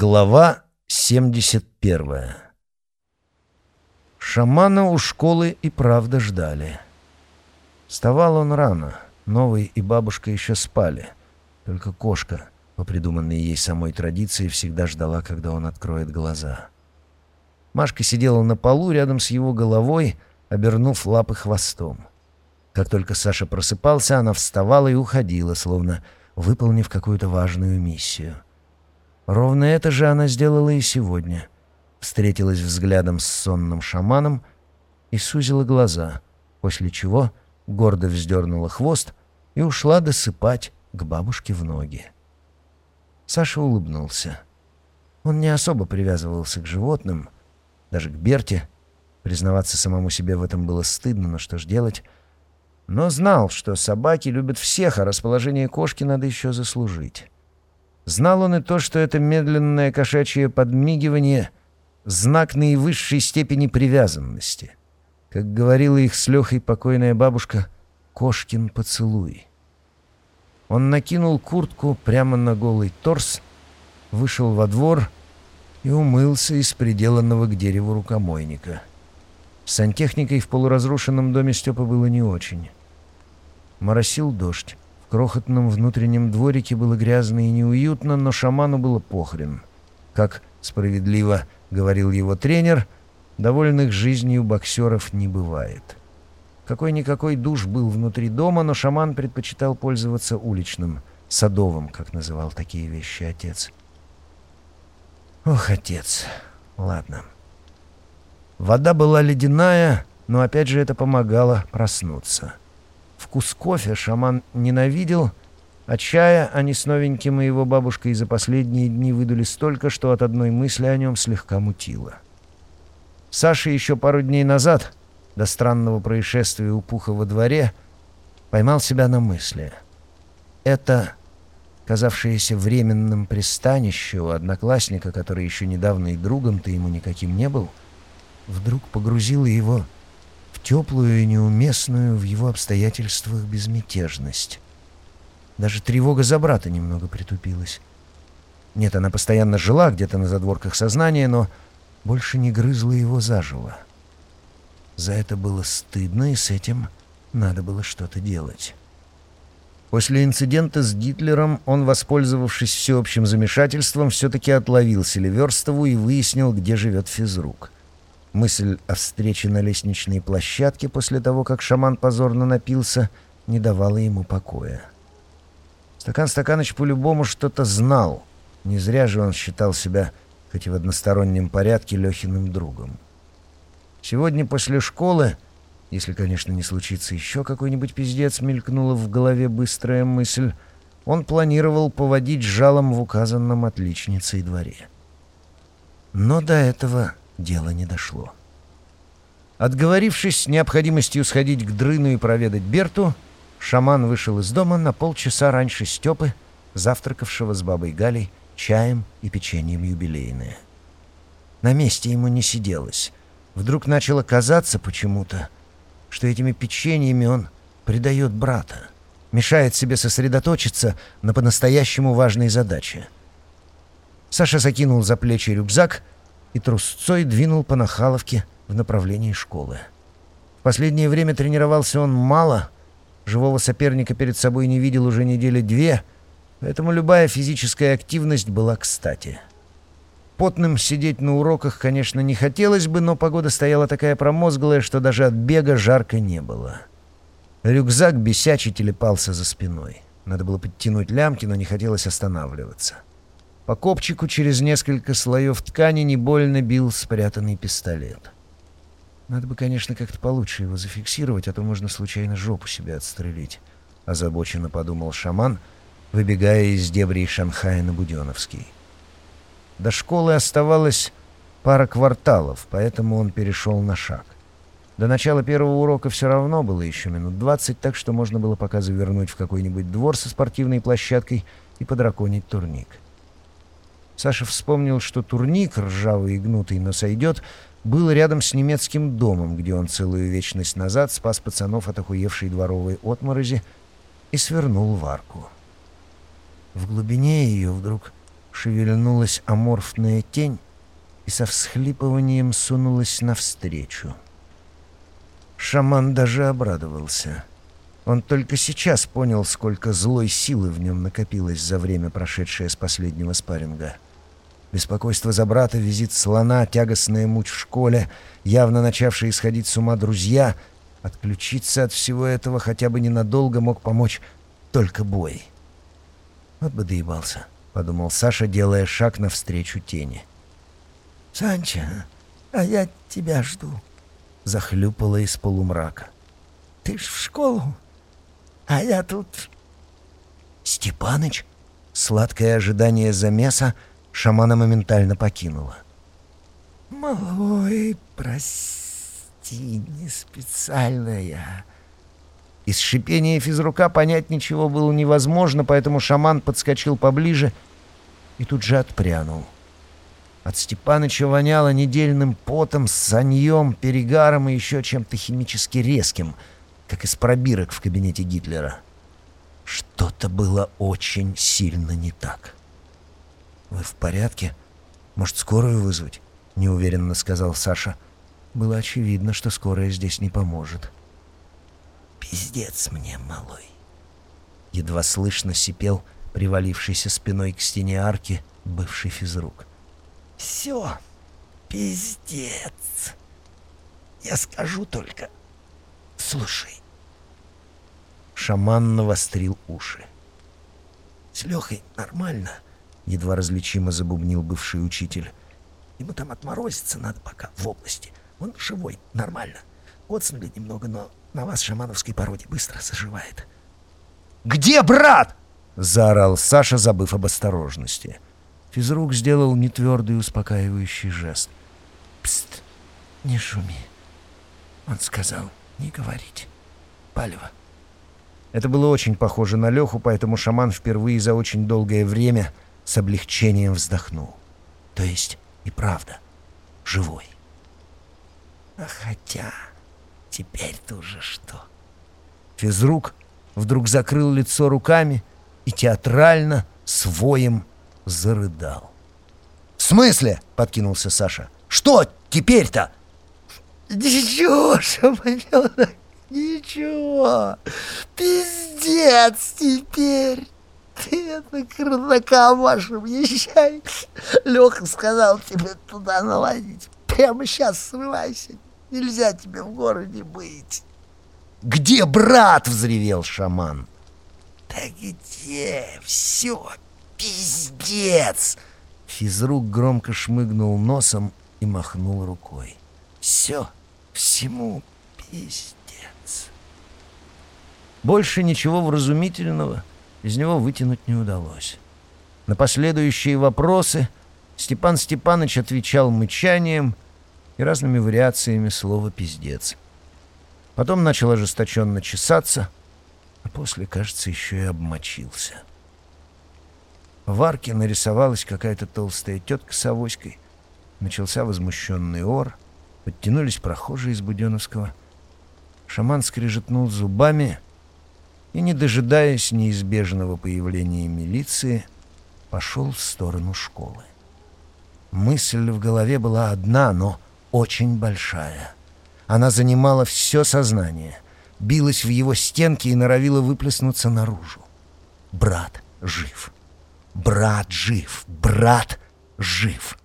Глава 71 Шамана у школы и правда ждали. Вставал он рано, новый и бабушка еще спали. Только кошка, по придуманной ей самой традиции, всегда ждала, когда он откроет глаза. Машка сидела на полу рядом с его головой, обернув лапы хвостом. Как только Саша просыпался, она вставала и уходила, словно выполнив какую-то важную миссию — Ровно это же она сделала и сегодня. Встретилась взглядом с сонным шаманом и сузила глаза, после чего гордо вздернула хвост и ушла досыпать к бабушке в ноги. Саша улыбнулся. Он не особо привязывался к животным, даже к Берте. Признаваться самому себе в этом было стыдно, но что ж делать? Но знал, что собаки любят всех, а расположение кошки надо еще заслужить. Знал он и то, что это медленное кошачье подмигивание — знак наивысшей степени привязанности. Как говорила их с Лехой покойная бабушка, «Кошкин поцелуй». Он накинул куртку прямо на голый торс, вышел во двор и умылся из приделанного к дереву рукомойника. С сантехникой в полуразрушенном доме Степа было не очень. Моросил дождь крохотном внутреннем дворике было грязно и неуютно, но шаману было похрен. Как справедливо говорил его тренер, довольных жизнью боксеров не бывает. Какой-никакой душ был внутри дома, но шаман предпочитал пользоваться уличным, садовым, как называл такие вещи отец. Ох, отец. Ладно. Вода была ледяная, но опять же это помогало проснуться. Вкус кофе шаман ненавидел, а чая они с новеньким и его бабушкой за последние дни выдули столько, что от одной мысли о нем слегка мутило. Саша еще пару дней назад, до странного происшествия у Пуха во дворе, поймал себя на мысли. Это казавшееся временным пристанище у одноклассника, который еще недавно и другом-то ему никаким не был, вдруг погрузило его теплую и неуместную в его обстоятельствах безмятежность. Даже тревога за брата немного притупилась. Нет, она постоянно жила где-то на задворках сознания, но больше не грызла его заживо. За это было стыдно, и с этим надо было что-то делать. После инцидента с Гитлером он, воспользовавшись всеобщим замешательством, все-таки отловил Селиверстову и выяснил, где живет физрук — Мысль о встрече на лестничной площадке после того, как шаман позорно напился, не давала ему покоя. Стакан Стаканыч по-любому что-то знал. Не зря же он считал себя, хоть и в одностороннем порядке, Лехиным другом. Сегодня после школы, если, конечно, не случится еще какой-нибудь пиздец, мелькнула в голове быстрая мысль, он планировал поводить жалом в указанном отличницей дворе. Но до этого дело не дошло. Отговорившись с необходимостью сходить к дрыну и проведать Берту, шаман вышел из дома на полчаса раньше Степы, завтракавшего с бабой Галей чаем и печеньем юбилейное. На месте ему не сиделось. Вдруг начало казаться почему-то, что этими печеньями он предает брата, мешает себе сосредоточиться на по-настоящему важной задаче. Саша закинул за плечи рюкзак — и трусцой двинул по Нахаловке в направлении школы. В последнее время тренировался он мало, живого соперника перед собой не видел уже недели две, поэтому любая физическая активность была кстати. Потным сидеть на уроках, конечно, не хотелось бы, но погода стояла такая промозглая, что даже от бега жарко не было. Рюкзак бесячий телепался за спиной. Надо было подтянуть лямки, но не хотелось останавливаться. — по копчику через несколько слоев ткани не больно бил спрятанный пистолет. Надо бы, конечно, как-то получше его зафиксировать, а то можно случайно жопу себе отстрелить, — озабоченно подумал шаман, выбегая из дебрей Шанхая на Буденовский. До школы оставалось пара кварталов, поэтому он перешел на шаг. До начала первого урока все равно было еще минут двадцать, так что можно было пока завернуть в какой-нибудь двор со спортивной площадкой и подраконить турник. — Саша вспомнил, что турник, ржавый и гнутый, но сойдет, был рядом с немецким домом, где он целую вечность назад спас пацанов от охуевшей дворовой отморози и свернул в арку. В глубине ее вдруг шевельнулась аморфная тень и со всхлипыванием сунулась навстречу. Шаман даже обрадовался. Он только сейчас понял, сколько злой силы в нем накопилось за время, прошедшее с последнего спарринга. Беспокойство за брата, визит слона, тягостная муть в школе, явно начавшие исходить с ума друзья. Отключиться от всего этого хотя бы ненадолго мог помочь только бой. «Вот бы доебался», — подумал Саша, делая шаг навстречу тени. «Санча, а я тебя жду», — захлюпала из полумрака. «Ты ж в школу, а я тут...» «Степаныч?» Сладкое ожидание замеса шамана моментально покинуло. «Малой, прости, не специально я...» Из шипения физрука понять ничего было невозможно, поэтому шаман подскочил поближе и тут же отпрянул. От Степаныча воняло недельным потом, саньем, перегаром и еще чем-то химически резким, как из пробирок в кабинете Гитлера. Что-то было очень сильно не так. «Вы в порядке? Может, скорую вызвать?» — неуверенно сказал Саша. Было очевидно, что скорая здесь не поможет. «Пиздец мне, малой!» Едва слышно сипел, привалившийся спиной к стене арки, бывший физрук. «Все, пиздец! Я скажу только, слушай». Шаман навострил уши. «С Лехой нормально?» — едва различимо забубнил бывший учитель. «Ему там отморозиться надо пока в области. Он живой, нормально. Коцнули немного, но на вас шамановской породе быстро заживает». «Где брат?» — заорал Саша, забыв об осторожности. Физрук сделал нетвердый успокаивающий жест. «Пст, не шуми». Он сказал не говорить. Палево. Это было очень похоже на Леху, поэтому шаман впервые за очень долгое время с облегчением вздохнул. То есть и правда живой. А хотя теперь-то уже что? Физрук вдруг закрыл лицо руками и театрально, своим зарыдал. «В смысле?» — подкинулся Саша. «Что теперь-то?» «Ничего, шаманенок, ничего. Пиздец теперь. Ты это Карнакамашем езжай. Леха сказал тебе туда наладить. Прямо сейчас срывайся. Нельзя тебе в городе быть». «Где брат?» — взревел шаман. «Да где? Все, пиздец!» Физрук громко шмыгнул носом и махнул рукой. «Все, всему пиздец!» Больше ничего вразумительного из него вытянуть не удалось. На последующие вопросы Степан Степаныч отвечал мычанием и разными вариациями слова «пиздец». Потом начал ожесточенно чесаться, а после, кажется, еще и обмочился. В арке нарисовалась какая-то толстая тетка с авоськой. Начался возмущенный ор. Подтянулись прохожие из Буденовского. Шаман скрежетнул зубами и, не дожидаясь неизбежного появления милиции, пошел в сторону школы. Мысль в голове была одна, но очень большая — она занимала все сознание, билась в его стенки и норовила выплеснуться наружу. Брат жив. Брат жив. Брат жив.